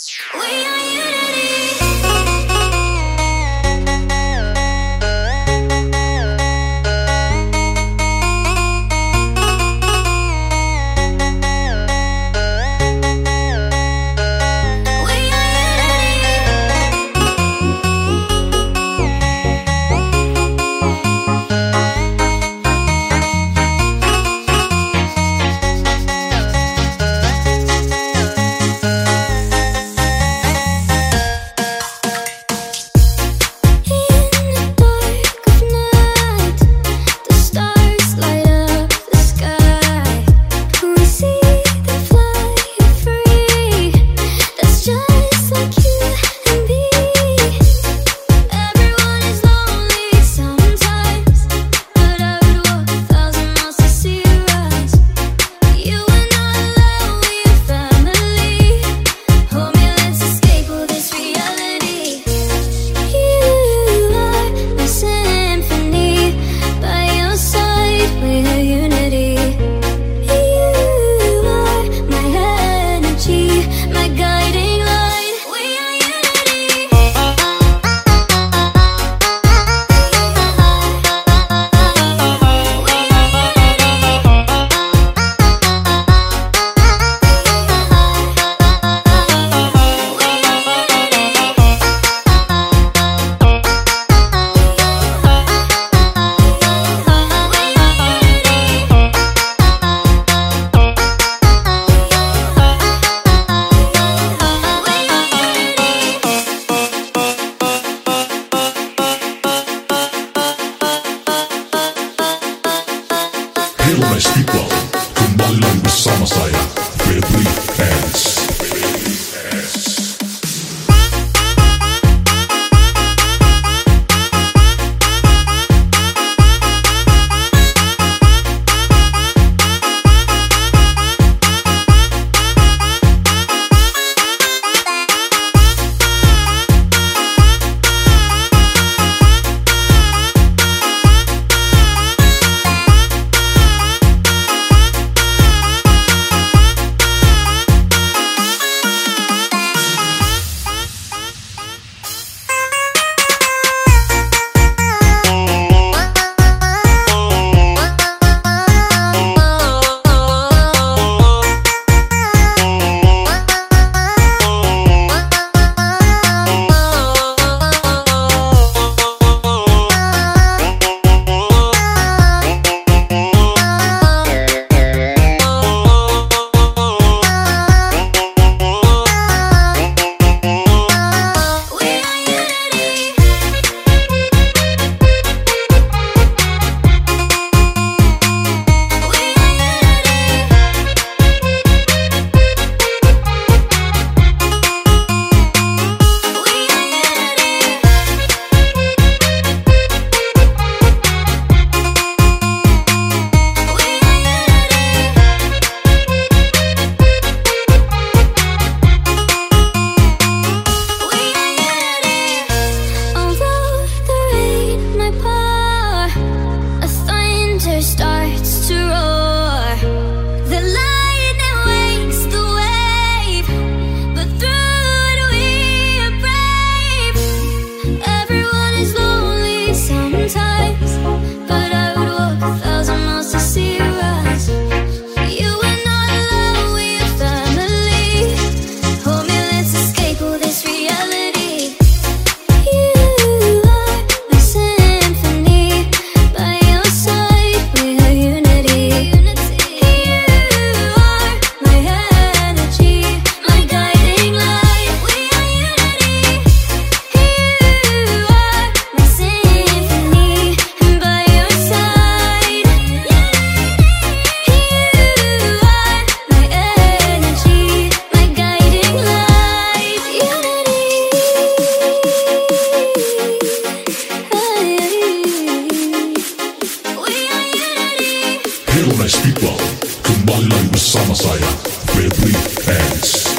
We are Messiah with three hands. Stop. Tunai speak well Kembali lagi bersama saya Febri Hanks